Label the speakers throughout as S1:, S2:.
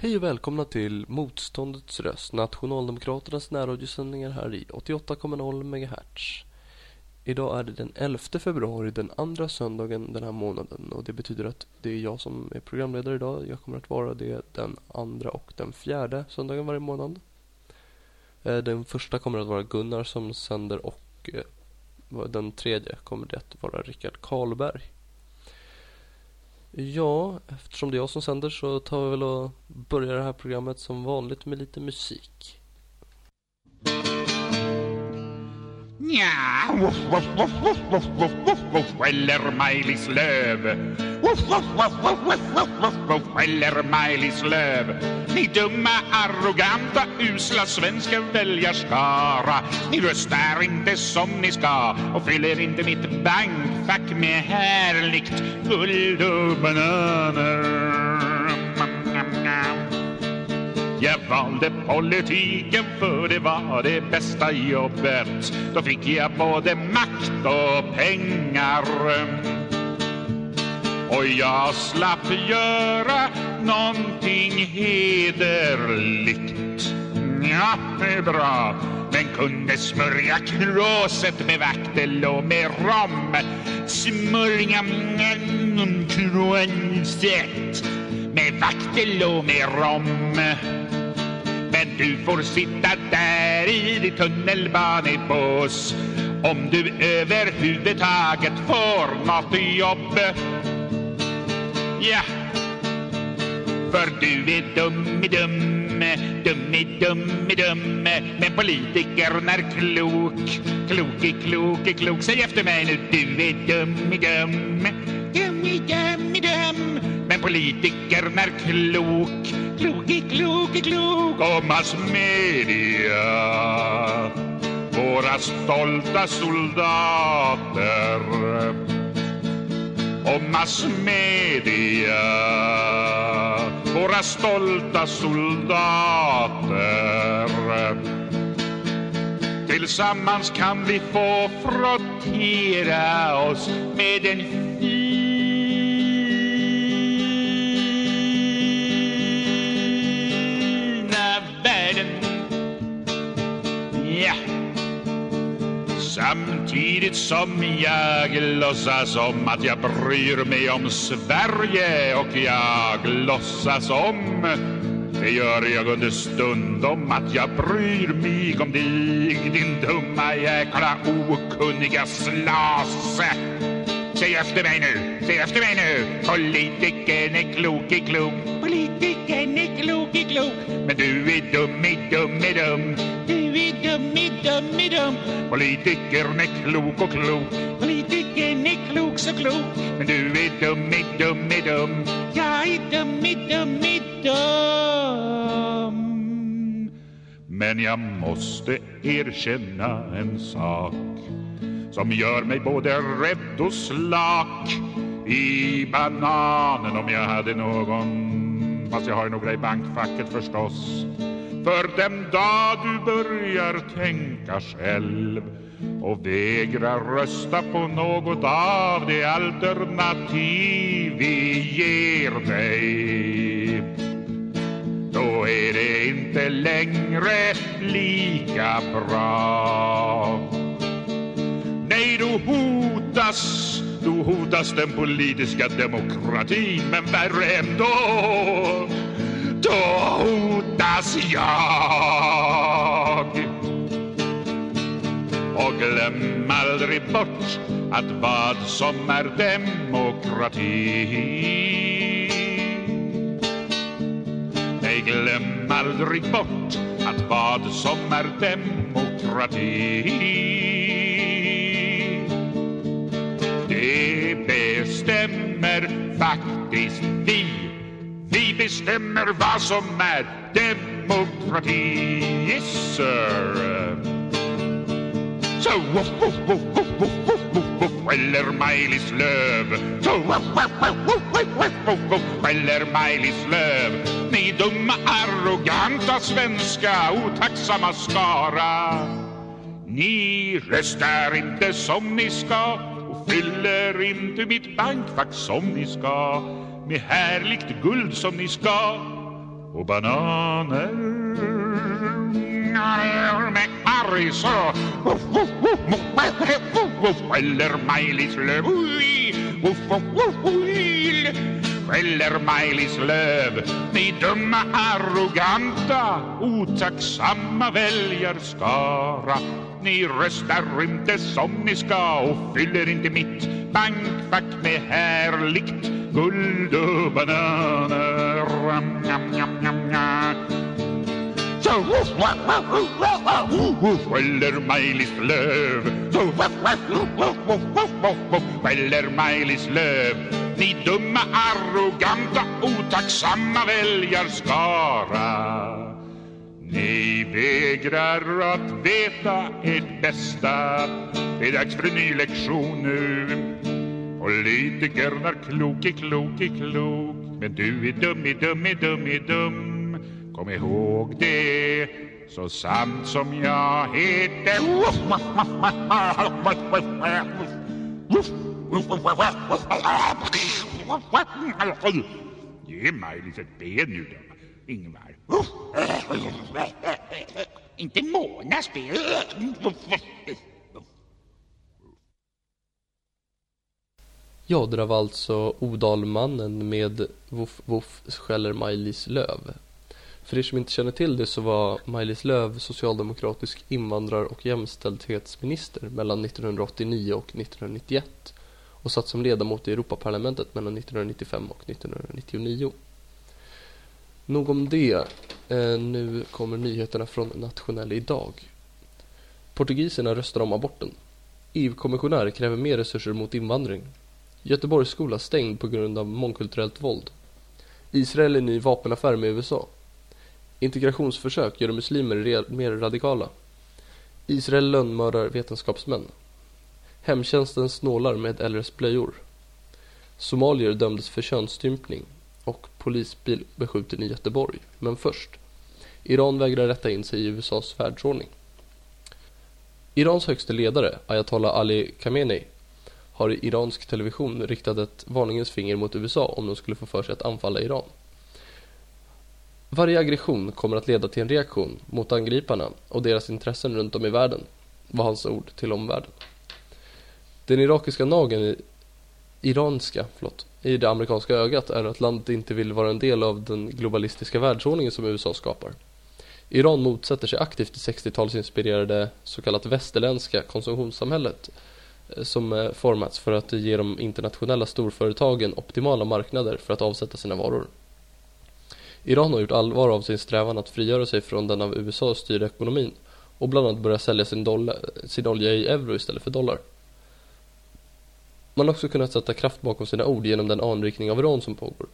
S1: Hej och välkomna till Motståndets röst, Nationaldemokraternas närradiosändningar här i 88,0 MHz. Idag är det den 11 februari, den andra söndagen den här månaden och det betyder att det är jag som är programledare idag. Jag kommer att vara det den andra och den fjärde söndagen varje månad. Eh, den första kommer att vara Gunnar som sänder och eh, den tredje kommer det att vara Rickard Karlberg. Ja, eftersom det är jag som sänder så tar vi väl och börjar det här programmet som vanligt med lite musik.
S2: Nja, voff, voff, voff, voff, voff, voff, woff, woff, skäller Maj-Lis Lööf. Voff, voff, voff, voff, voff, voff, voff, woff, skäller Maj-Lis Lööf. Ni dumma, arroganta, usla svenska väljarskara. Ni röstar inte som ni ska och fyller inte mitt bankfack med härligt guld och bananer. Jag valde politiken för det var det bästa jobbet. Då fick jag både makt och pengar. Och jag slapp göra någonting hederligt. Ja, det är bra. Men kunde smörja kråset med vaktel och med rom. Smörja mm, kråset med vaktel och med rom. Men du får sitta där i ditt tunnelbanebås om du överhuvudtaget får något jobb. Ja, för du är dum i dum, dum i dum i dum. Men politikern är klok, klok i klok i klok. Säg efter mig nu, du är dum i dum, dum i dum en politiker politikern är klok, klok i klok klok. Och massmedia, våra stolta soldater och massmedia Våra stolta soldater Tillsammans kan vi få frottera oss med den Samtidigt som jag låtsas om att jag bryr mig om Sverige och jag låtsas om det gör jag under stund om att jag bryr mig om dig din dumma jäkla okunniga slase. Säg efter mig nu, säg efter mig nu. Politikern är klok i klok Politikern är klok i klok. Men du är dum i dum i dum. Du är dum i dum i dum Politikern är klok och klok. Politikern är klok så klok. Men du är dum i dum i dum. Jag är dum i dum i dum. Men jag måste erkänna en sak som gör mig både rädd och slak i bananen om jag hade någon. Fast jag har ju några i bankfacket förstås för den dag du börjar tänka själv och vägrar rösta på något av de alternativ vi ger dig. Då är det inte längre lika bra. Nej, då hotas, då hotas den politiska demokratin Men värre ändå, då hotas jag. Och glöm aldrig bort att vad som är demokrati. Nej, glöm aldrig bort att vad som är demokrati. Det bestämmer faktiskt bestämmer vad som är demokrati. Yes sir. Så woff, woff, woff, woff, woff, woff, woff, woff, skäller Maj-Lis Lööf. Så woff, woff, woff, woff, woff, woff, woff, eller skäller Maj-Lis Lööf. Ni dumma, arroganta svenska, otacksamma skara. Ni röstar inte som ni ska och fyller inte mitt bankfack som ni ska med härligt guld som ni ska och bananer. Med så skäller Maj-Lis Lööf. Skäller Maj-Lis Lööf. Ni dumma, arroganta, otacksamma väljarskara. Ni röstar inte som ni ska och fyller inte mitt bankfack med härligt guld och bananer. Så skäller Maj-Lis Lööf. Så skäller Maj-Lis Lööf. Ni dumma, arroganta, otacksamma väljarskara. Ni vägrar att veta ert bästa. Det är dags för en ny lektion nu. Politikern är klok, är klok, är klok. Men du är dum, är dum, är dum, är dum. Kom ihåg det, så sant som jag heter. Ge mig lite ben nu då, Ingvar. Inte Monas ben.
S1: Ja, det där var alltså Odalmannen med Voff Voff skäller Maj-Lis Löv. För er som inte känner till det så var Maj-Lis Löv socialdemokratisk invandrar och jämställdhetsminister mellan 1989 och 1991 och satt som ledamot i Europaparlamentet mellan 1995 och 1999. Nog om det. Eh, nu kommer nyheterna från Nationell Idag. Portugiserna röstar om aborten. EU-kommissionär kräver mer resurser mot invandring. Göteborgs skola stängd på grund av mångkulturellt våld. Israel är ny vapenaffär med USA. Integrationsförsök gör muslimer mer radikala. Israel lönnmördar vetenskapsmän. Hemtjänsten snålar med äldres blöjor. Somalier dömdes för könsstympning och polisbil beskjuten i Göteborg. Men först. Iran vägrar rätta in sig i USAs världsordning. Irans högste ledare, ayatollah Ali Khamenei, har i iransk television riktat ett varningens finger mot USA om de skulle få för sig att anfalla Iran. Varje aggression kommer att leda till en reaktion mot angriparna och deras intressen runt om i världen, var hans ord till omvärlden. Den irakiska nageln i, iranska, förlåt, i det amerikanska ögat är att landet inte vill vara en del av den globalistiska världsordningen som USA skapar. Iran motsätter sig aktivt det 60-talsinspirerade så kallat västerländska konsumtionssamhället eh, som eh, formats för att ge de internationella storföretagen optimala marknader för att avsätta sina varor. Iran har gjort allvar av sin strävan att frigöra sig från den av USA styrda ekonomin och bland annat börja sälja sin, dollar, eh, sin olja i euro istället för dollar. Man har också kunnat sätta kraft bakom sina ord genom den anrikning av uran som pågår.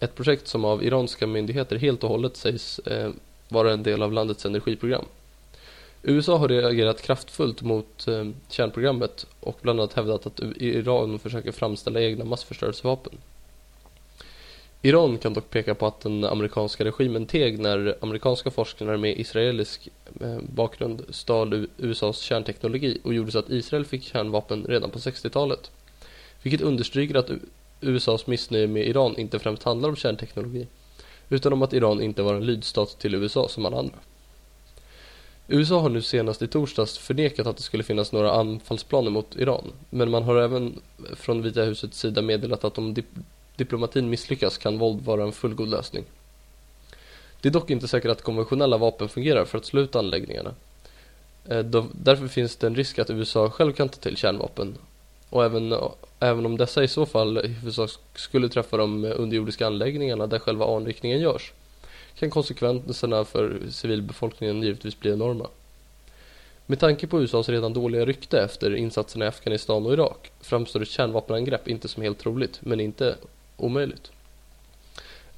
S1: Ett projekt som av iranska myndigheter helt och hållet sägs eh, vara en del av landets energiprogram. USA har reagerat kraftfullt mot eh, kärnprogrammet och bland annat hävdat att Iran försöker framställa egna massförstörelsevapen. Iran kan dock peka på att den amerikanska regimen teg när amerikanska forskare med israelisk eh, bakgrund stal USAs kärnteknologi och gjorde så att Israel fick kärnvapen redan på 60-talet. Vilket understryker att USAs missnöje med Iran inte främst handlar om kärnteknologi utan om att Iran inte var en lydstat till USA som alla andra. USA har nu senast i torsdags förnekat att det skulle finnas några anfallsplaner mot Iran men man har även från Vita husets sida meddelat att om dip diplomatin misslyckas kan våld vara en fullgod lösning. Det är dock inte säkert att konventionella vapen fungerar för att slå ut anläggningarna. Eh, därför finns det en risk att USA själv kan ta till kärnvapen och även, även om dessa i så fall i huvudsak skulle träffa de underjordiska anläggningarna där själva anrikningen görs kan konsekvenserna för civilbefolkningen givetvis bli enorma. Med tanke på USAs redan dåliga rykte efter insatserna i Afghanistan och Irak framstår ett kärnvapenangrepp inte som helt troligt, men inte omöjligt.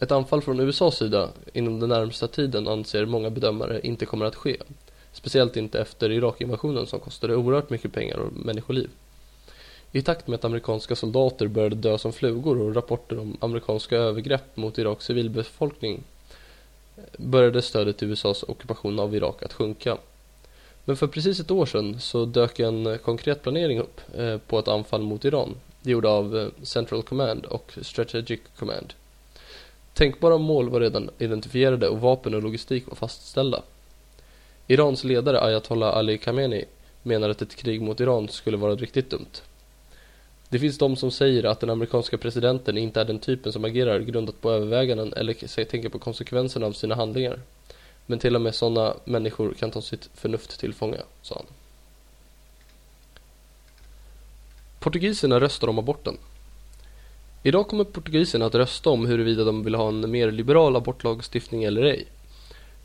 S1: Ett anfall från USAs sida inom den närmsta tiden anser många bedömare inte kommer att ske. Speciellt inte efter Irakinvasionen som kostade oerhört mycket pengar och människoliv. I takt med att amerikanska soldater började dö som flugor och rapporter om amerikanska övergrepp mot Iraks civilbefolkning började stödet till USAs ockupation av Irak att sjunka. Men för precis ett år sedan så dök en konkret planering upp eh, på ett anfall mot Iran gjord av eh, Central Command och Strategic Command. Tänkbara mål var redan identifierade och vapen och logistik var fastställda. Irans ledare ayatollah Ali Khamenei menar att ett krig mot Iran skulle vara riktigt dumt. Det finns de som säger att den amerikanska presidenten inte är den typen som agerar grundat på överväganden eller tänker på konsekvenserna av sina handlingar. Men till och med sådana människor kan ta sitt förnuft till fånga, sa han. Portugiserna röstar om aborten. Idag kommer portugiserna att rösta om huruvida de vill ha en mer liberal abortlagstiftning eller ej.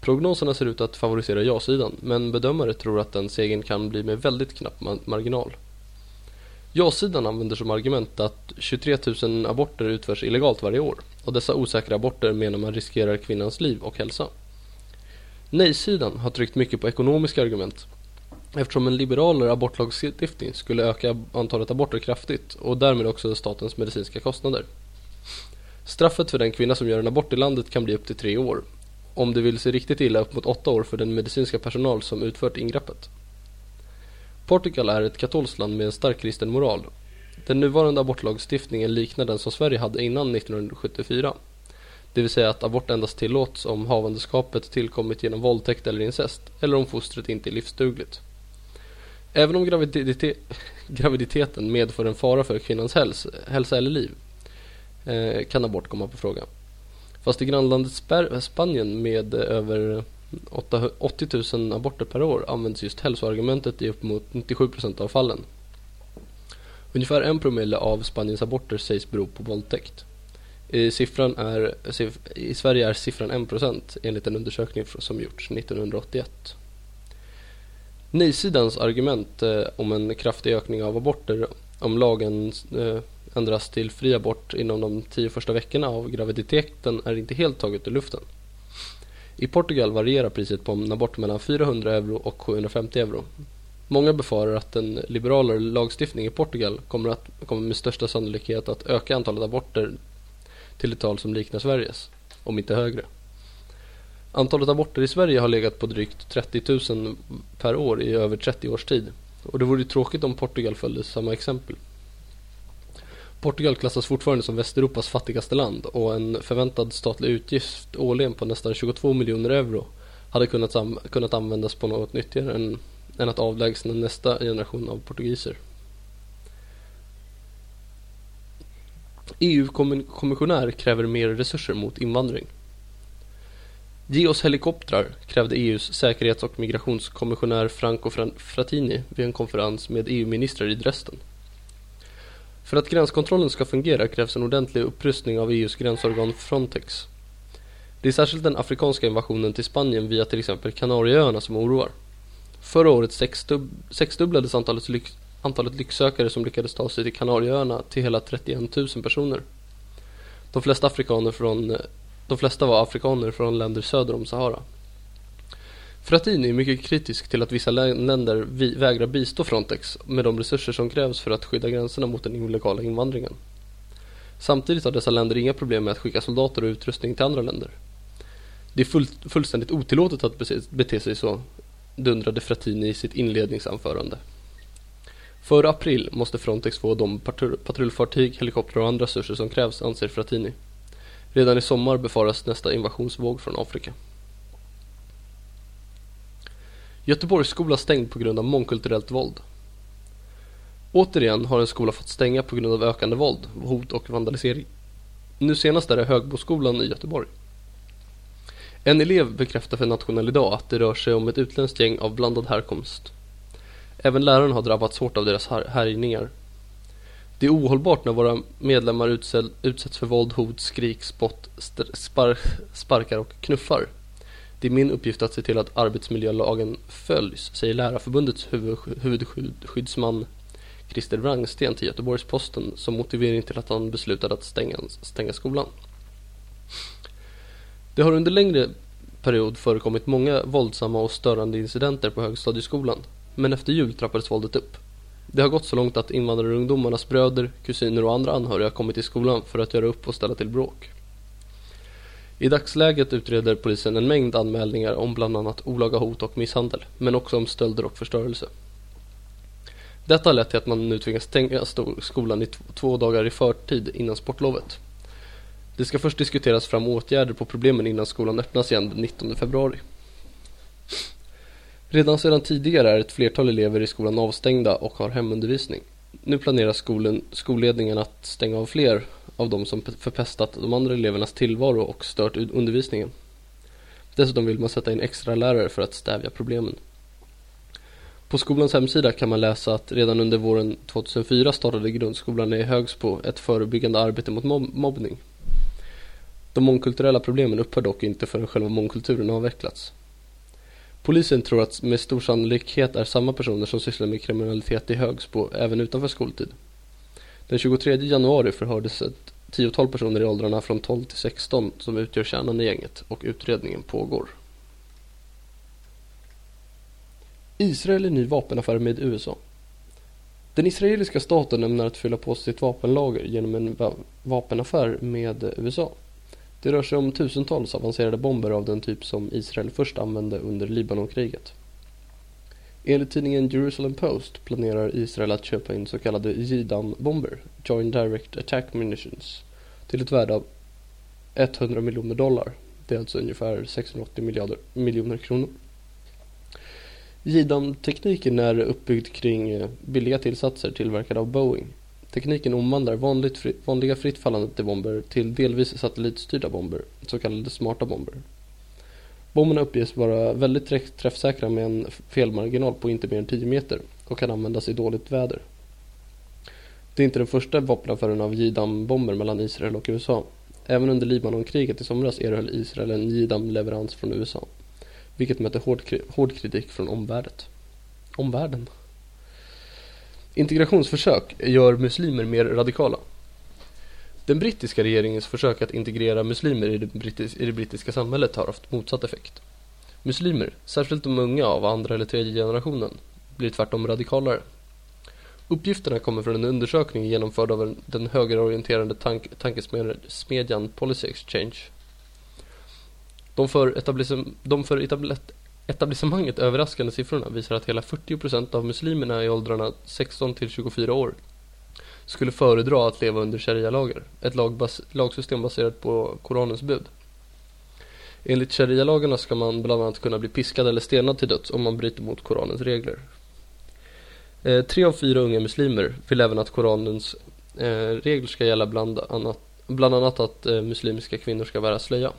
S1: Prognoserna ser ut att favorisera ja-sidan, men bedömare tror att den segern kan bli med väldigt knapp marginal. Ja-sidan använder som argument att 23 000 aborter utförs illegalt varje år och dessa osäkra aborter menar man riskerar kvinnans liv och hälsa. Nej-sidan har tryckt mycket på ekonomiska argument eftersom en liberalare abortlagstiftning skulle öka antalet aborter kraftigt och därmed också statens medicinska kostnader. Straffet för den kvinna som gör en abort i landet kan bli upp till tre år. Om det vill sig riktigt illa upp mot åtta år för den medicinska personal som utfört ingreppet. Portugal är ett katolskt land med en stark kristen moral. Den nuvarande abortlagstiftningen liknar den som Sverige hade innan 1974. Det vill säga att abort endast tillåts om havandeskapet tillkommit genom våldtäkt eller incest eller om fostret inte är livsdugligt. Även om graviditet, graviditeten medför en fara för kvinnans hälsa, hälsa eller liv eh, kan abort komma på fråga. Fast i grannlandet Spanien med eh, över 80 000 aborter per år används just hälsoargumentet i uppemot 97% av fallen. Ungefär en promille av Spaniens aborter sägs bero på våldtäkt. I, siffran är, I Sverige är siffran 1% enligt en undersökning som gjorts 1981. Nej-sidans argument eh, om en kraftig ökning av aborter om lagen eh, ändras till fri abort inom de tio första veckorna av graviditeten är inte helt taget ur luften. I Portugal varierar priset på en abort mellan 400 euro och 750 euro. Många befarar att en liberalare lagstiftning i Portugal kommer, att, kommer med största sannolikhet att öka antalet aborter till ett tal som liknar Sveriges, om inte högre. Antalet aborter i Sverige har legat på drygt 30 000 per år i över 30 års tid och det vore tråkigt om Portugal följde samma exempel. Portugal klassas fortfarande som Västeuropas fattigaste land och en förväntad statlig utgift årligen på nästan 22 miljoner euro hade kunnat, kunnat användas på något nyttigare än, än att avlägsna nästa generation av portugiser. EU-kommissionär kräver mer resurser mot invandring. Ge oss helikoptrar, krävde EUs säkerhets och migrationskommissionär Franco Frattini vid en konferens med EU-ministrar i Dresden. För att gränskontrollen ska fungera krävs en ordentlig upprustning av EUs gränsorgan Frontex. Det är särskilt den afrikanska invasionen till Spanien via till exempel Kanarieöarna som oroar. Förra året sexdub sexdubblades antalet, lyx antalet lycksökare som lyckades ta sig till Kanarieöarna till hela 31 000 personer. De flesta, afrikaner från, de flesta var afrikaner från länder söder om Sahara. Frattini är mycket kritisk till att vissa länder vägrar bistå Frontex med de resurser som krävs för att skydda gränserna mot den illegala invandringen. Samtidigt har dessa länder inga problem med att skicka soldater och utrustning till andra länder. Det är full, fullständigt otillåtet att bete sig så, dundrade Frattini i sitt inledningsanförande. Före april måste Frontex få de patrullfartyg, helikoptrar och andra resurser som krävs, anser Frattini. Redan i sommar befaras nästa invasionsvåg från Afrika. Göteborgs skola stängd på grund av mångkulturellt våld. Återigen har en skola fått stänga på grund av ökande våld, hot och vandalisering. Nu senast är det Högboskolan i Göteborg. En elev bekräftar för Nationell idag att det rör sig om ett utländskt gäng av blandad härkomst. Även lärarna har drabbats hårt av deras härjningar. Det är ohållbart när våra medlemmar utsätts för våld, hot, skrik, spott, sparkar och knuffar. Det är min uppgift att se till att arbetsmiljölagen följs, säger Lärarförbundets huvudskyddsman Christer Wrangsten till Göteborgs-Posten som motivering till att han beslutade att stänga, stänga skolan. Det har under längre period förekommit många våldsamma och störande incidenter på högstadieskolan, men efter jul trappades våldet upp. Det har gått så långt att invandrarungdomarnas bröder, kusiner och andra anhöriga kommit till skolan för att göra upp och ställa till bråk. I dagsläget utreder polisen en mängd anmälningar om bland annat olaga hot och misshandel, men också om stölder och förstörelse. Detta har lett till att man nu tvingas stänga skolan i två dagar i förtid innan sportlovet. Det ska först diskuteras fram åtgärder på problemen innan skolan öppnas igen den 19 februari. Redan sedan tidigare är ett flertal elever i skolan avstängda och har hemundervisning. Nu planerar skolan, skolledningen att stänga av fler av de som förpestat de andra elevernas tillvaro och stört undervisningen. Dessutom vill man sätta in extra lärare för att stävja problemen. På skolans hemsida kan man läsa att redan under våren 2004 startade grundskolan i Högsbo ett förebyggande arbete mot mob mobbning. De mångkulturella problemen upphör dock inte förrän själva mångkulturen avvecklats. Polisen tror att med stor sannolikhet är samma personer som sysslar med kriminalitet i Högsbo även utanför skoltid. Den 23 januari förhördes ett tiotal personer i åldrarna från 12 till 16 som utgör kärnan i gänget och utredningen pågår. Israel i ny vapenaffär med USA. Den israeliska staten ämnar att fylla på sitt vapenlager genom en vapenaffär med USA. Det rör sig om tusentals avancerade bomber av den typ som Israel först använde under Libanonkriget. Enligt tidningen Jerusalem Post planerar Israel att köpa in så kallade Jidan-bomber, Joint Direct Attack Munitions, till ett värde av 100 miljoner dollar. Det är alltså ungefär 680 miljarder, miljoner kronor. Jidan-tekniken är uppbyggd kring eh, billiga tillsatser tillverkade av Boeing Tekniken omvandlar vanligt fri, vanliga fritt fallande bomber till delvis satellitstyrda bomber, så kallade smarta bomber. Bomberna uppges vara väldigt träffsäkra med en felmarginal på inte mer än 10 meter och kan användas i dåligt väder. Det är inte den första vapenaffären av JDAM-bomber mellan Israel och USA. Även under Libanonkriget i somras erhöll Israel en JDAM-leverans från USA, vilket mötte hård, hård kritik från omvärldet. omvärlden. Integrationsförsök gör muslimer mer radikala. Den brittiska regeringens försök att integrera muslimer i det, brittis i det brittiska samhället har haft motsatt effekt. Muslimer, särskilt de unga av andra eller tredje generationen, blir tvärtom radikalare. Uppgifterna kommer från en undersökning genomförd av den högerorienterade tank tankesmedjan Policy Exchange. De för, etablisem de för Etablissemanget överraskande siffrorna visar att hela 40% av muslimerna i åldrarna 16 till 24 år skulle föredra att leva under sharia-lagar, ett lagbas lagsystem baserat på Koranens bud. Enligt sharia-lagarna ska man bland annat kunna bli piskad eller stenad till döds om man bryter mot Koranens regler. Eh, tre av fyra unga muslimer vill även att Koranens eh, regler ska gälla bland annat, bland annat att eh, muslimska kvinnor ska bära slöja.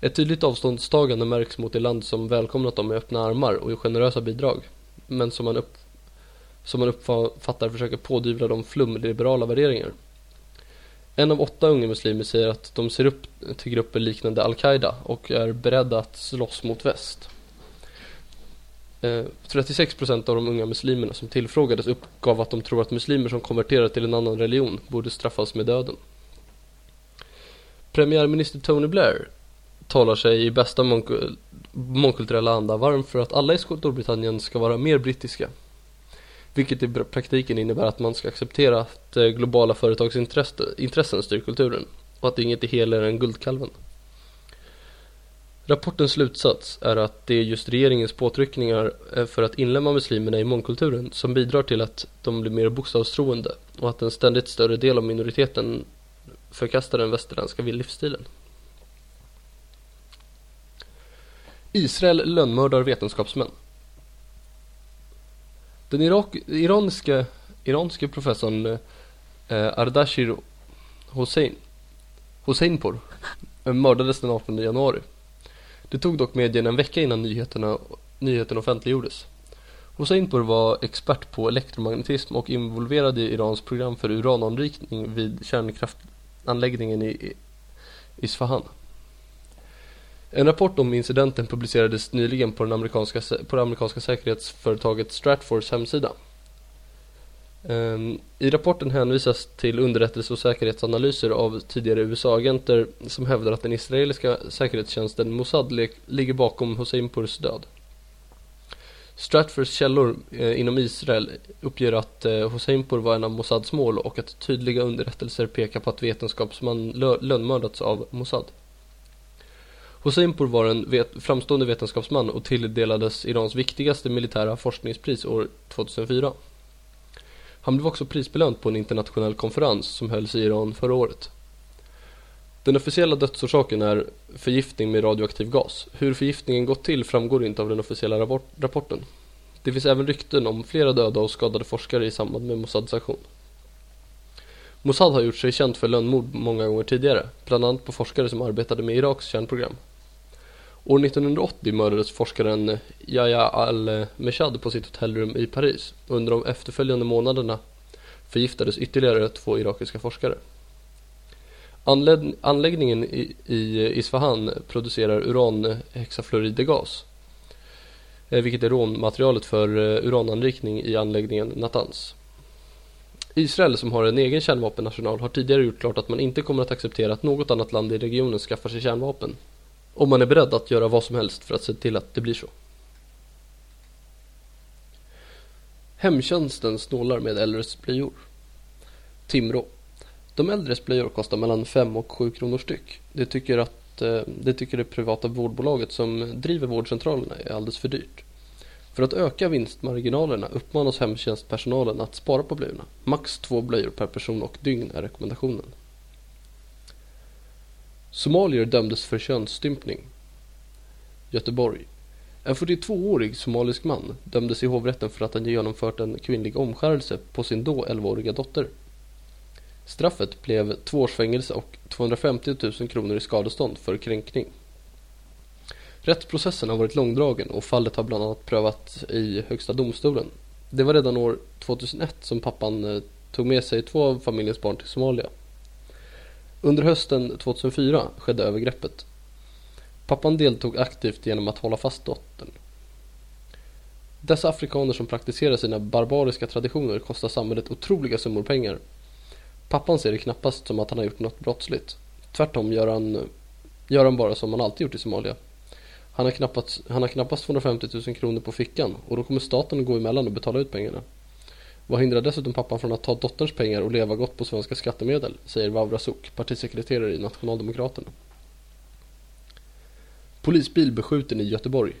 S1: Ett tydligt avståndstagande märks mot det land som välkomnat dem med öppna armar och generösa bidrag, men som man, upp, som man uppfattar försöker pådyvla dem flumliberala värderingar. En av åtta unga muslimer säger att de ser upp till grupper liknande Al-Qaida och är beredda att slåss mot väst. Eh, 36% av de unga muslimerna som tillfrågades uppgav att de tror att muslimer som konverterar till en annan religion borde straffas med döden. Premiärminister Tony Blair talar sig i bästa mångkulturella anda varm för att alla i Storbritannien ska vara mer brittiska. Vilket i praktiken innebär att man ska acceptera att eh, globala företagsintressen styr kulturen och att inget är heligare än guldkalven. Rapportens slutsats är att det är just regeringens påtryckningar eh, för att inlemma muslimerna i mångkulturen som bidrar till att de blir mer bokstavstroende och att en ständigt större del av minoriteten förkastar den västerländska livsstilen. Israel lönnmördar vetenskapsmän. Den irak, iranske, iranske professorn eh, Ardashir Hossein Hosseinpour eh, mördades den 18 januari. Det tog dock medierna en vecka innan nyheterna, nyheten offentliggjordes. Hosseinpour var expert på elektromagnetism och involverad i Irans program för urananrikning vid kärnkraftanläggningen i Isfahan. En rapport om incidenten publicerades nyligen på, den amerikanska, på det amerikanska säkerhetsföretaget Stratfors hemsida. Ehm, I rapporten hänvisas till underrättelse och säkerhetsanalyser av tidigare USA-agenter som hävdar att den israeliska säkerhetstjänsten Mossad ligger bakom Hosseinpours död. Stratfors källor eh, inom Israel uppger att eh, Hosseinpour var en av Mossads mål och att tydliga underrättelser pekar på att vetenskapsman lönnmördats av Mossad. Hoseinpour var en vet framstående vetenskapsman och tilldelades Irans viktigaste militära forskningspris år 2004. Han blev också prisbelönt på en internationell konferens som hölls i Iran förra året. Den officiella dödsorsaken är förgiftning med radioaktiv gas. Hur förgiftningen gått till framgår inte av den officiella rapport rapporten. Det finns även rykten om flera döda och skadade forskare i samband med Mossads aktion. Mossad har gjort sig känt för lönnmord många gånger tidigare, bland annat på forskare som arbetade med Iraks kärnprogram. År 1980 mördades forskaren Yahya al-Meshad på sitt hotellrum i Paris. Under de efterföljande månaderna förgiftades ytterligare två irakiska forskare. Anläggningen i, Isfahan producerar uranhexafluoridegas, eh, vilket är råmaterialet för eh, urananrikning i anläggningen Natanz. Israel som har en egen kärnvapennational har tidigare gjort klart att man inte kommer att acceptera att något annat land i regionen skaffar sig kärnvapen. Om man är beredd att göra vad som helst för att se till att det blir så. Hemtjänsten snålar med äldres blöjor. Timrå. De äldres blöjor kostar mellan 5 och 7 kronor styck. Det tycker, att, eh, det tycker det privata vårdbolaget som driver vårdcentralerna är alldeles för dyrt. För att öka vinstmarginalerna uppmanas hemtjänstpersonalen att spara på blöjorna. Max två blöjor per person och dygn är rekommendationen. Somalier dömdes för könsstympning. Göteborg. En 42-årig somalisk man dömdes i hovrätten för att han genomfört en kvinnlig omskärelse på sin då 11-åriga dotter. Straffet blev två års fängelse och 250 000 kronor i skadestånd för kränkning. Rättsprocessen har varit långdragen och fallet har bland annat prövats i Högsta domstolen. Det var redan år 2001 som pappan eh, tog med sig två av familjens barn till Somalia. Under hösten 2004 skedde övergreppet. Pappan deltog aktivt genom att hålla fast dottern. Dessa afrikaner som praktiserar sina barbariska traditioner kostar samhället otroliga summor pengar. Pappan ser det knappast som att han har gjort något brottsligt. Tvärtom gör han, gör han bara som han alltid gjort i Somalia. Han har, knappast, han har knappast 250 000 kronor på fickan och då kommer staten att gå emellan och betala ut pengarna. Vad hindrar dessutom pappan från att ta dotterns pengar och leva gott på svenska skattemedel, säger Vavra Suk, partisekreterare i Nationaldemokraterna. Polisbil beskjuten i Göteborg.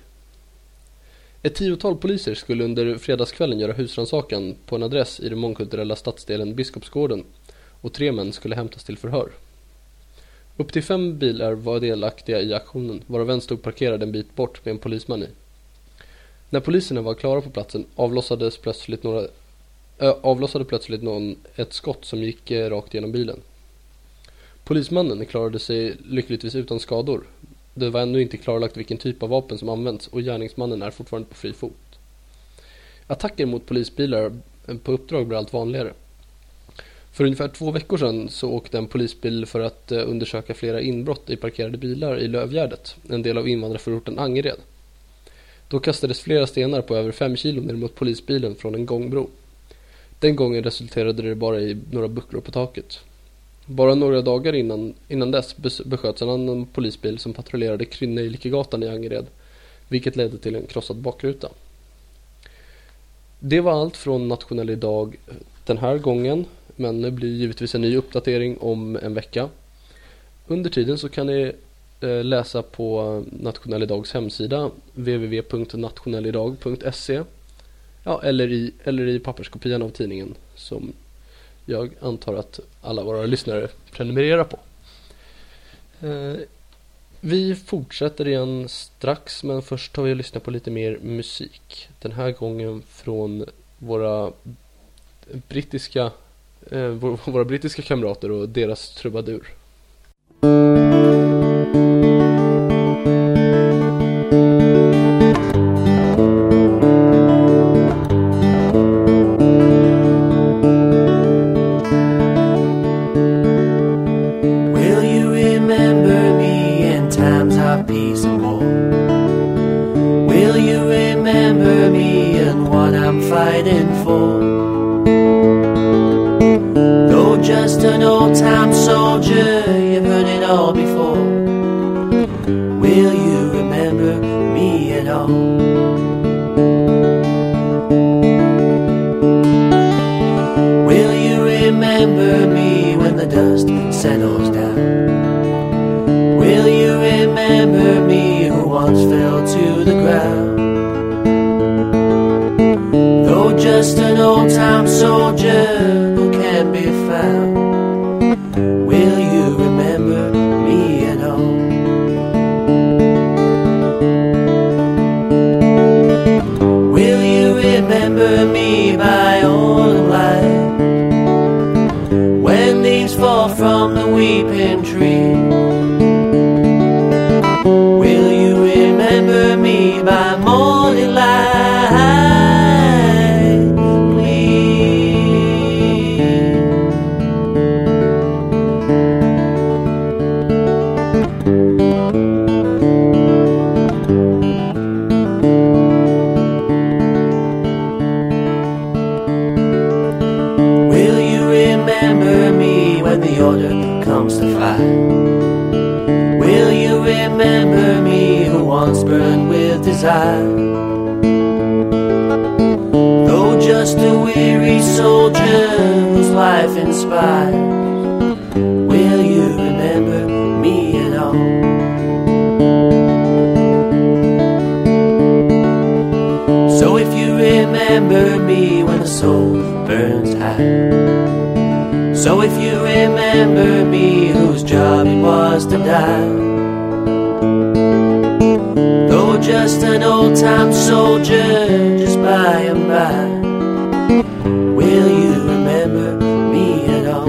S1: Ett tiotal poliser skulle under fredagskvällen göra husrannsakan på en adress i den mångkulturella stadsdelen Biskopsgården och tre män skulle hämtas till förhör. Upp till fem bilar var delaktiga i aktionen, varav en stod parkerad en bit bort med en polisman i. När poliserna var klara på platsen avlossades plötsligt några avlossade plötsligt någon ett skott som gick eh, rakt genom bilen. Polismannen klarade sig lyckligtvis utan skador. Det var ännu inte klarlagt vilken typ av vapen som använts och gärningsmannen är fortfarande på fri fot. Attacker mot polisbilar eh, på uppdrag blir allt vanligare. För ungefär två veckor sedan så åkte en polisbil för att eh, undersöka flera inbrott i parkerade bilar i Lövgärdet, en del av invandrarförorten Angered. Då kastades flera stenar på över fem kilo ner mot polisbilen från en gångbro. Den gången resulterade det bara i några bucklor på taket. Bara några dagar innan, innan dess besköts en annan polisbil som patrullerade Krynnejlikegatan i Angered, vilket ledde till en krossad bakruta. Det var allt från Nationell idag eh, den här gången. Men det blir givetvis en ny uppdatering om en vecka. Under tiden så kan ni eh, läsa på eh, Nationell Idags hemsida www.nationellidag.se ja, eller, i, eller i papperskopian av tidningen som jag antar att alla våra lyssnare prenumererar på. Eh, vi fortsätter igen strax men först tar vi och lyssnar på lite mer musik. Den här gången från våra brittiska eh, våra brittiska kamrater och deras trubadur.
S3: Order comes to fly? Will you remember me who once burned with desire? Though just a weary soldier whose life inspires, will you remember me at all? So if you remember me when the soul burns high. So if you remember me whose job it was to die. Though just an old time soldier just by and by. Will you remember me at all?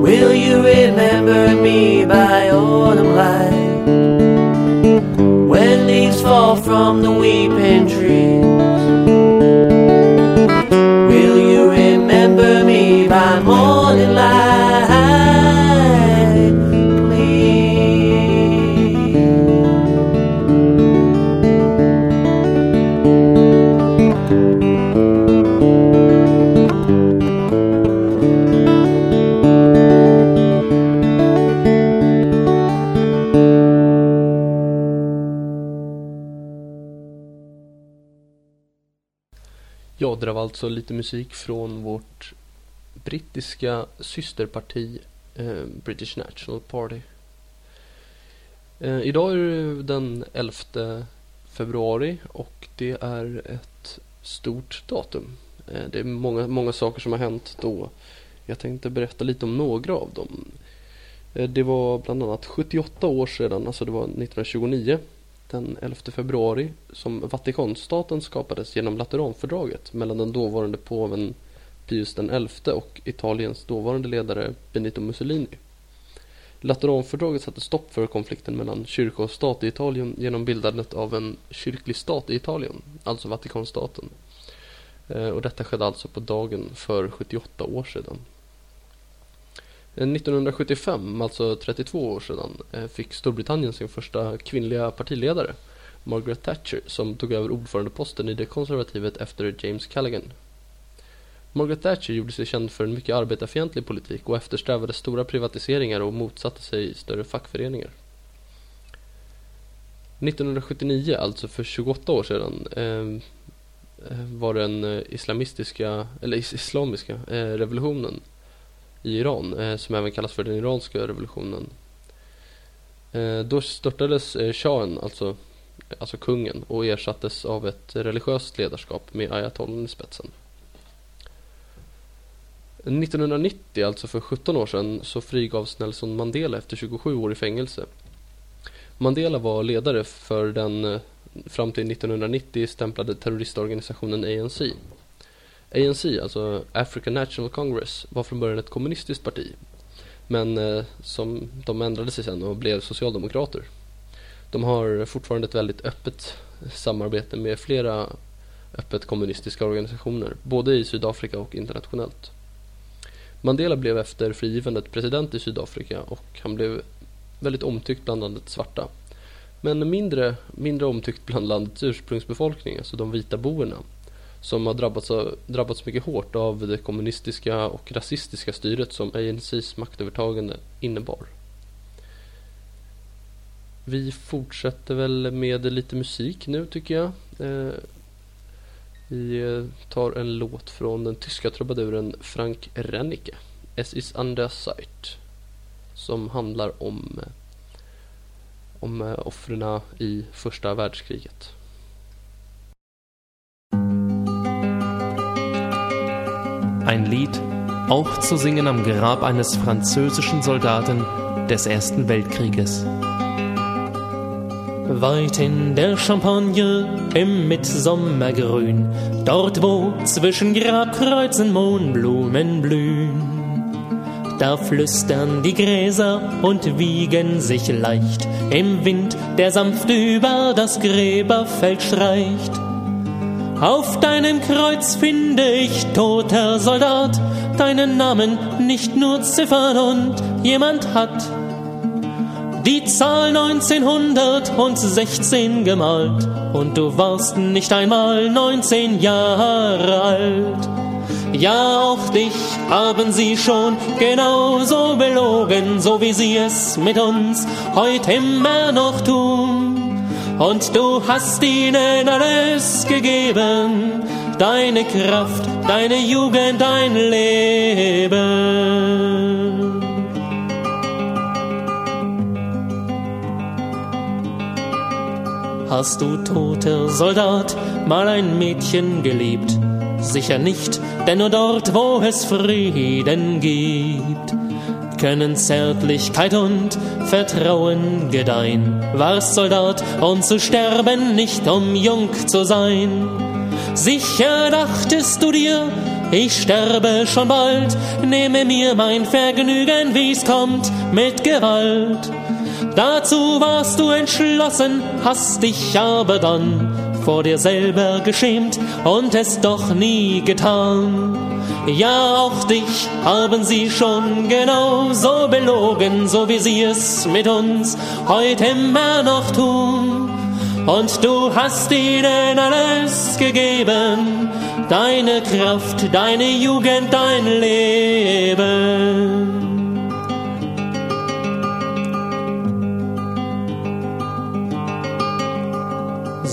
S3: Will you remember me by autumn light? When leaves fall from the weeping trees?
S1: Alltså lite musik från vårt brittiska systerparti eh, British National Party. Eh, idag är det den 11 februari och det är ett stort datum. Eh, det är många, många saker som har hänt då. Jag tänkte berätta lite om några av dem. Eh, det var bland annat 78 år sedan, alltså det var 1929 den 11 februari som Vatikanstaten skapades genom Lateranfördraget mellan den dåvarande påven Pius XI och Italiens dåvarande ledare Benito Mussolini. Lateranfördraget satte stopp för konflikten mellan kyrka och stat i Italien genom bildandet av en kyrklig stat i Italien, alltså Vatikanstaten. Eh, och detta skedde alltså på dagen för 78 år sedan. Eh, 1975, alltså 32 år sedan, eh, fick Storbritannien sin första kvinnliga partiledare, Margaret Thatcher, som tog över ordförandeposten i det konservativet efter James Callaghan. Margaret Thatcher gjorde sig känd för en mycket arbetarfientlig politik och eftersträvade stora privatiseringar och motsatte sig större fackföreningar. 1979, alltså för 28 år sedan, eh, var den islamistiska, eller islamiska revolutionen i Iran, eh, som även kallas för den iranska revolutionen. Eh, då störtades eh, shahen, alltså, alltså kungen, och ersattes av ett religiöst ledarskap med ayatollen i spetsen. 1990, alltså för 17 år sedan, så frigavs Nelson Mandela efter 27 år i fängelse. Mandela var ledare för den fram till 1990 stämplade terroristorganisationen ANC. ANC, alltså African National Congress, var från början ett kommunistiskt parti. Men eh, som de ändrade sig sen och blev socialdemokrater. De har fortfarande ett väldigt öppet samarbete med flera öppet kommunistiska organisationer, både i Sydafrika och internationellt. Mandela blev efter frigivandet president i Sydafrika och han blev väldigt omtyckt bland landets svarta. Men mindre, mindre omtyckt bland landets ursprungsbefolkning, alltså de vita boerna som har drabbats, av, drabbats mycket hårt av det kommunistiska och rasistiska styret som ANCs maktövertagande innebar. Vi fortsätter väl med lite musik nu tycker jag. Eh, vi tar en låt från den tyska trubaduren Frank Rennicke, Es ist an der Zeit, som handlar om, om offren i första världskriget.
S4: Ein Lied, auch zu singen am Grab eines französischen Soldaten des Ersten Weltkrieges. Weit in der Champagne im Mitsommergrün, dort wo zwischen Grabkreuzen Mohnblumen blühen. Da flüstern die Gräser und wiegen sich leicht im Wind, der sanft über das Gräberfeld streicht. Auf deinem Kreuz finde ich, toter Soldat, deinen Namen nicht nur Ziffern und jemand hat die Zahl 1916 gemalt und du warst nicht einmal 19 Jahre alt. Ja, auch dich haben sie schon genauso belogen, so wie sie es mit uns heute immer noch tun. Und du hast ihnen alles gegeben, deine Kraft, deine Jugend, dein Leben. Hast du, toter Soldat, mal ein Mädchen geliebt? Sicher nicht, denn nur dort, wo es Frieden gibt, können Zärtlichkeit und Vertrauen gedeihen. Warst Soldat, um zu sterben, nicht um jung zu sein. Sicher dachtest du dir, ich sterbe schon bald, nehme mir mein Vergnügen, wie's kommt, mit Gewalt. Dazu warst du entschlossen, hast dich aber dann vor dir selber geschämt und es doch nie getan. Ja, auch dich haben sie schon genauso belogen, so wie sie es mit uns heute immer noch tun. Und du hast ihnen alles gegeben, deine Kraft, deine Jugend, dein Leben.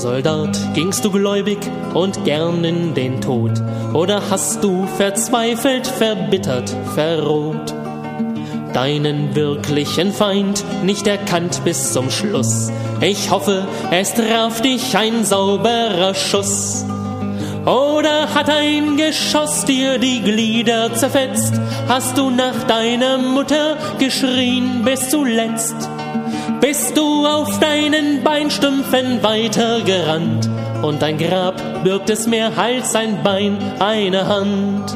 S4: Soldat, gingst du gläubig und gern in den Tod? Oder hast du verzweifelt, verbittert, verroht? Deinen wirklichen Feind nicht erkannt bis zum Schluss. Ich hoffe, es traf dich ein sauberer Schuss. Oder hat ein Geschoss dir die Glieder zerfetzt? Hast du nach deiner Mutter geschrien bis zuletzt? Bist du auf deinen Beinstümpfen weitergerannt und dein Grab birgt es mehr als ein Bein, eine Hand.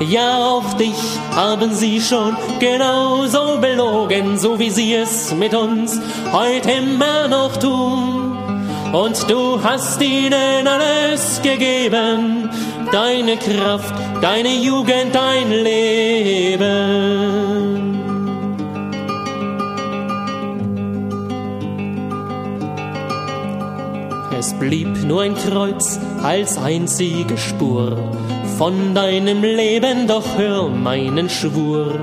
S4: Ja, auch dich haben sie schon genauso belogen, so wie sie es mit uns heute immer noch tun. Und du hast ihnen alles gegeben, deine Kraft, deine Jugend, dein Leben. Es blieb nur ein Kreuz als einzige Spur von deinem Leben, doch hör meinen Schwur.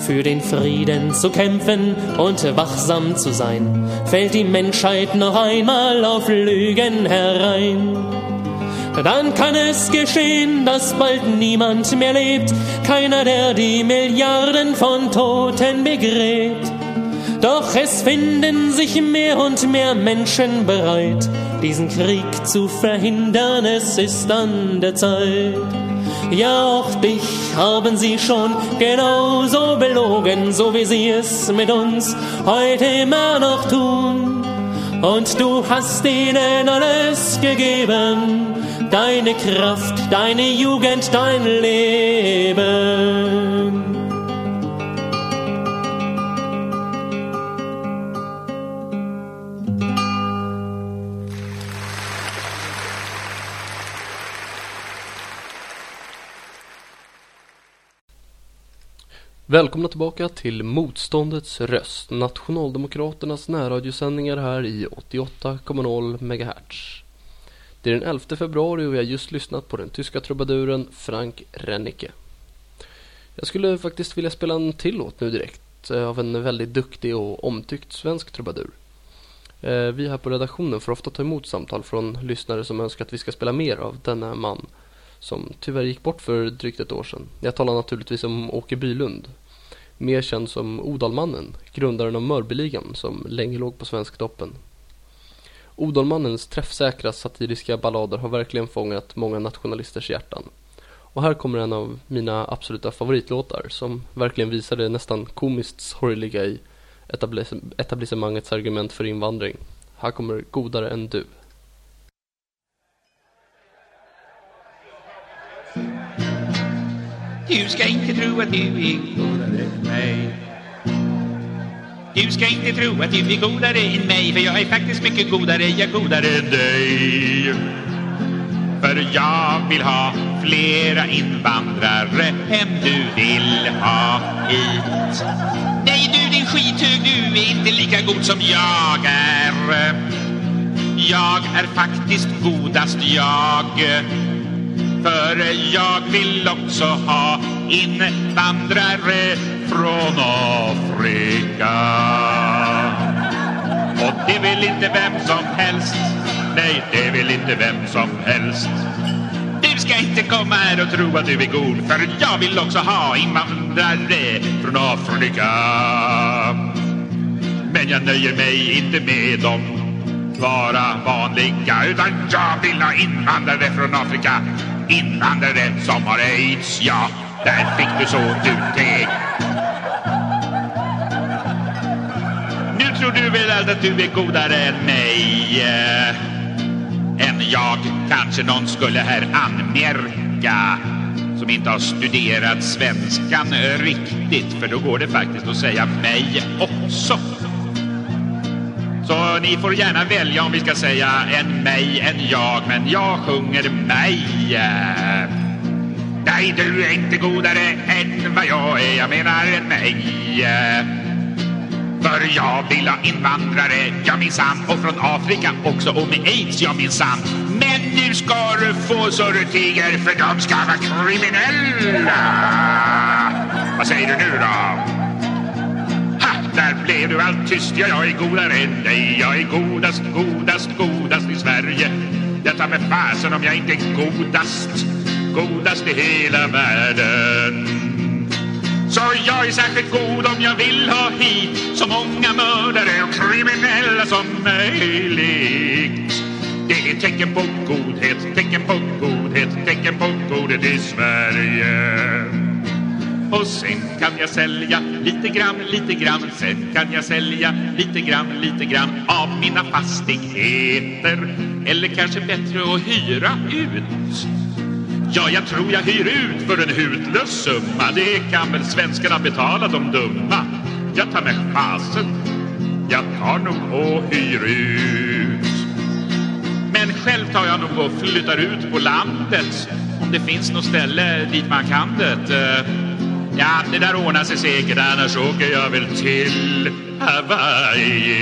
S4: Für den Frieden zu kämpfen und wachsam zu sein, fällt die Menschheit noch einmal auf Lügen herein. Dann kann es geschehen, dass bald niemand mehr lebt, keiner, der die Milliarden von Toten begräbt. Doch es finden sich mehr und mehr Menschen bereit, diesen Krieg zu verhindern. Es ist an der Zeit. Ja, auch dich haben sie schon genauso belogen, so wie sie es mit uns heute immer noch tun. Und du hast ihnen alles gegeben, deine Kraft, deine Jugend, dein Leben.
S1: Välkomna tillbaka till Motståndets röst, Nationaldemokraternas närradiosändningar här i 88,0 MHz. Det är den 11 februari och vi har just lyssnat på den tyska trubaduren Frank Rennicke. Jag skulle faktiskt vilja spela en till låt nu direkt eh, av en väldigt duktig och omtyckt svensk trubadur. Eh, vi här på redaktionen får ofta ta emot samtal från lyssnare som önskar att vi ska spela mer av denna man som tyvärr gick bort för drygt ett år sedan. Jag talar naturligtvis om Åke Bylund mer känd som Odalmannen, grundaren av Mörbyligan som länge låg på Svensktoppen. Odalmannens träffsäkra satiriska ballader har verkligen fångat många nationalisters hjärtan. Och här kommer en av mina absoluta favoritlåtar som verkligen visar det nästan komiskt sorgliga i etablissemangets argument för invandring. Här kommer Godare än du.
S2: Du ska inte tro att du är godare än mig. Du ska inte tro att du är godare än mig, för jag är faktiskt mycket godare, jag är godare än dig. För jag vill ha flera invandrare än du vill ha hit. Nej du din skithög, du är inte lika god som jag är. Jag är faktiskt godast jag. För jag vill också ha invandrare från Afrika. Och det vill inte vem som helst. Nej, det vill inte vem som helst. Du ska inte komma här och tro att du är god, för jag vill också ha invandrare från Afrika. Men jag nöjer mig inte med dem vara vanliga, utan jag vill ha invandrare från Afrika. Invandrare som har aids, ja, där fick du så du teg. Nu tror du väl att du är godare än mig? eh, än jag. Kanske någon skulle här anmärka som inte har studerat svenskan riktigt, för då går det faktiskt att säga mig också. Så ni får gärna välja om vi ska säga en mig, en jag, men jag sjunger mig. Nej, du är inte godare än vad jag är, jag menar en mig. För jag vill ha invandrare, ja minsann, och från Afrika också, och med aids, ja minsann. Men nu ska du få så du tiger, för de ska vara kriminella. Vad säger du nu då? Där blev du allt tyst, ja jag är godare än dig. Jag är godast, godast, godast i Sverige. Jag tar med fasen om jag inte är godast, godast i hela världen. Så jag är särskilt god om jag vill ha hit så många mördare och kriminella som möjligt. Det är tecken på godhet, tecken på godhet, tecken på godhet i Sverige. Och sen kan jag sälja lite grann, lite grann Sen kan jag sälja lite grann, lite grann av mina fastigheter. Eller kanske bättre att hyra ut. Ja, jag tror jag hyr ut för en hutlös summa. Det kan väl svenskarna betala, de dumma. Jag tar med fasen. Jag tar nog och hyr ut. Men själv tar jag nog och flyttar ut på landet. Om det finns något ställe dit man kan det eh, Ja, det där ordnar sig säkert annars åker jag väl till Hawaii.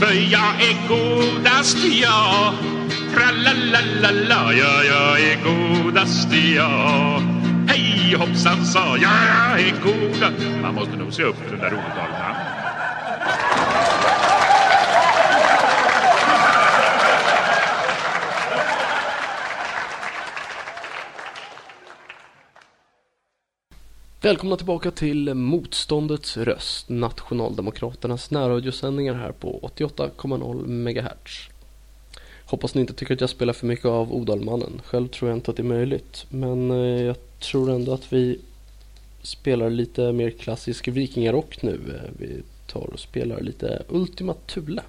S2: För jag är godast jag Tralalalala, ja, jag är godast jag Hej hoppsan sa jag, jag är godast. Man måste nog se upp för den där ordalnamn
S1: Välkomna tillbaka till Motståndets röst, Nationaldemokraternas närradiosändningar här på 88,0 MHz. Hoppas ni inte tycker att jag spelar för mycket av Odalmannen. Själv tror jag inte att det är möjligt. Men eh, jag tror ändå att vi spelar lite mer klassisk vikingarock nu. Eh, vi tar och spelar lite Ultima Thule.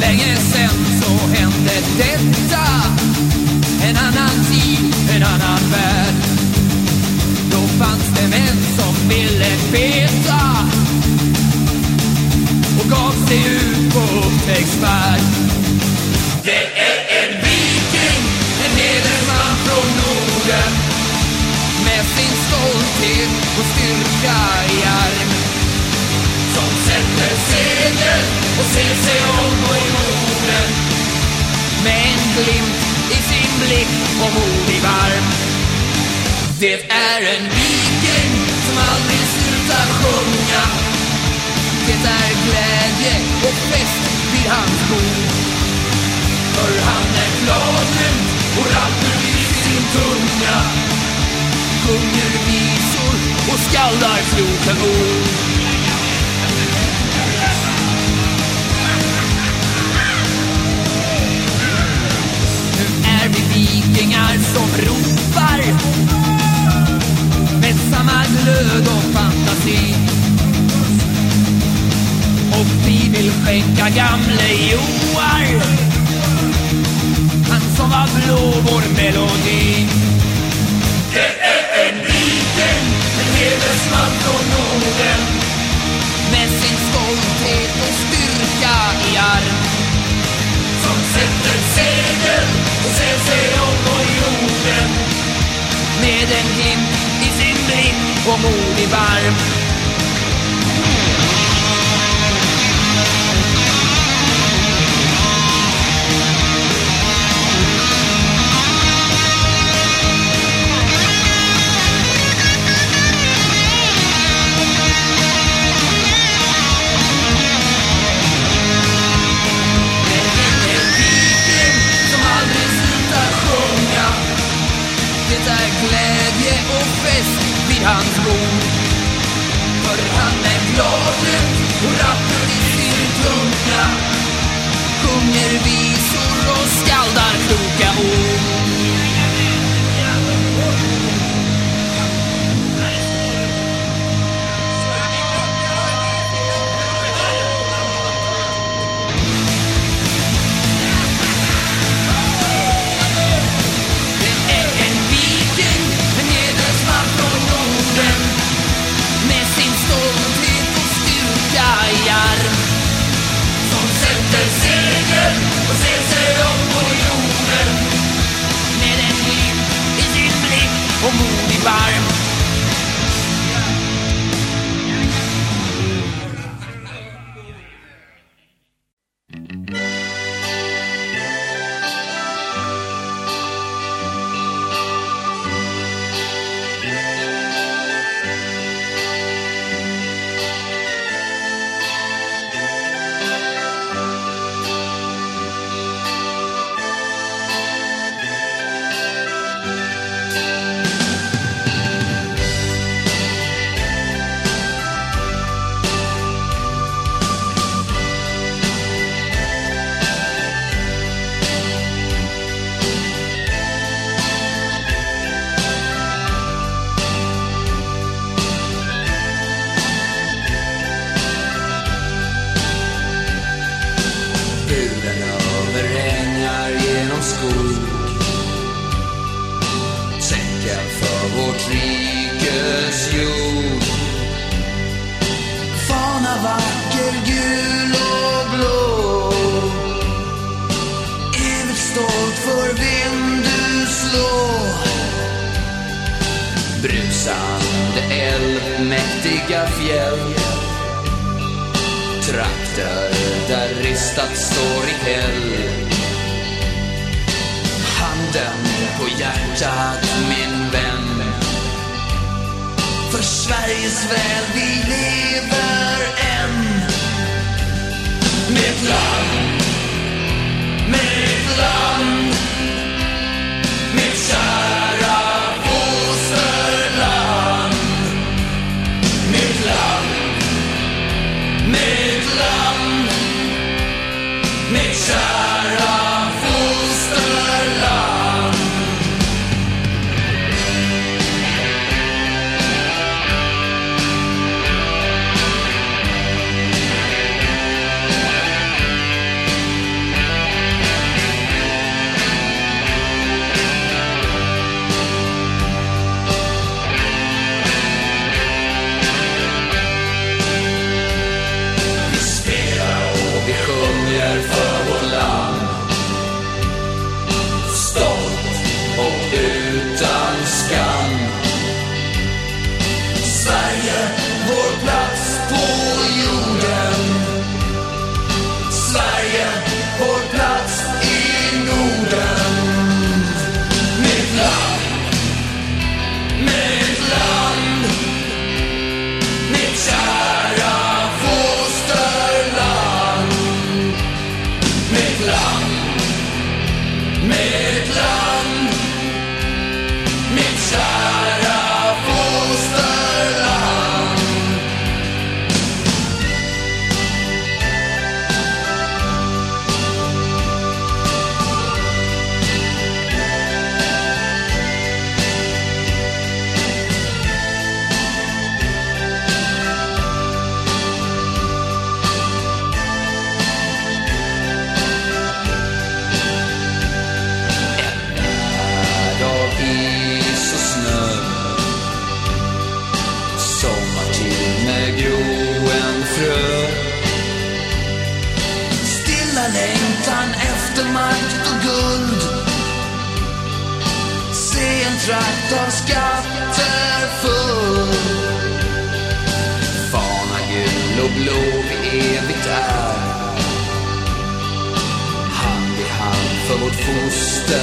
S5: Länge sen så hände detta. En annan tid, en annan värld. Då fanns det män som ville veta Och gav sig ut på upptäcktsfärd Det är en viking, en hedersman från Norden. Med sin stolthet och styrka i armen. Se sig om på jorden med en glimt i sin blick och modig varm. Det är en viking som aldrig slutar sjunga. Det är glädje och fest vid hans bord.
S6: För han är gladlynt och rampar vid sin tunga. Sjunger visor och skallar kloka ord. ynglingar som ropar med samma glöd och fantasi. Och vi vill skänka gamle Joar han som var blå vår melodi. Det är en liten, en hedersman från Norden med sin stolthet och styrka i arm som sätter segel och ser sig om och med en glimt i sin blick och mod i barm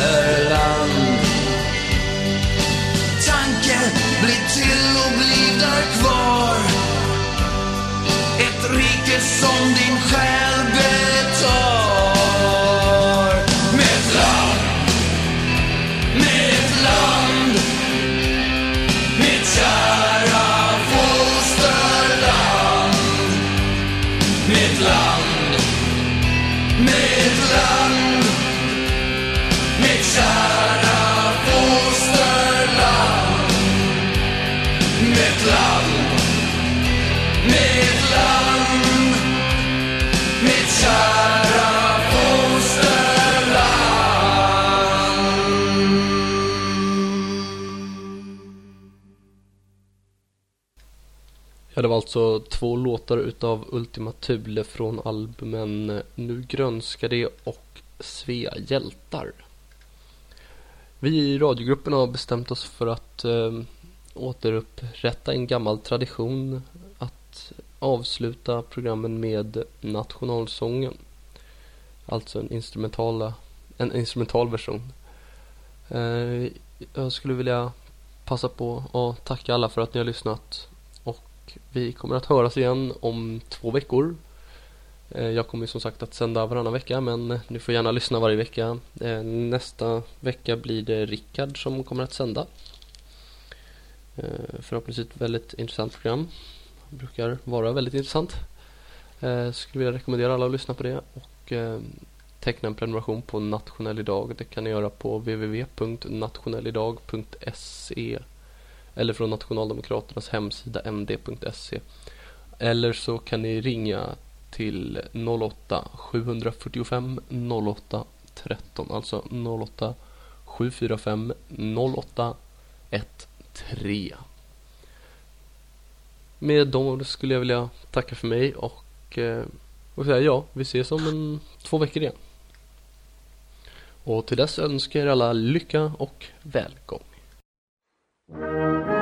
S6: Västerland Tanken blir till och blir där kvar. Ett rike som din själ betar.
S1: Alltså två låtar utav Ultima Thule från albumen Nu grönskar det och Svea hjältar. Vi i radiogruppen har bestämt oss för att eh, återupprätta en gammal tradition att avsluta programmen med nationalsången. Alltså en instrumentala, en instrumental version. Eh, jag skulle vilja passa på att tacka alla för att ni har lyssnat och vi kommer att höras igen om två veckor. Eh, jag kommer som sagt att sända varannan vecka men ni får gärna lyssna varje vecka. Eh, nästa vecka blir det Rickard som kommer att sända. Eh, förhoppningsvis ett väldigt intressant program. Brukar vara väldigt intressant. Skulle vilja rekommendera alla att lyssna på det och teckna en prenumeration på Nationell Idag. Det kan ni göra på www.nationellidag.se eller från Nationaldemokraternas hemsida md.se. Eller så kan ni ringa till 08 745 08 13, alltså 08 745 08 13. Med de orden skulle jag vilja tacka för mig och, eh, och säga ja, vi ses om en, två veckor igen. Och till dess önskar jag er alla lycka och välgång. うん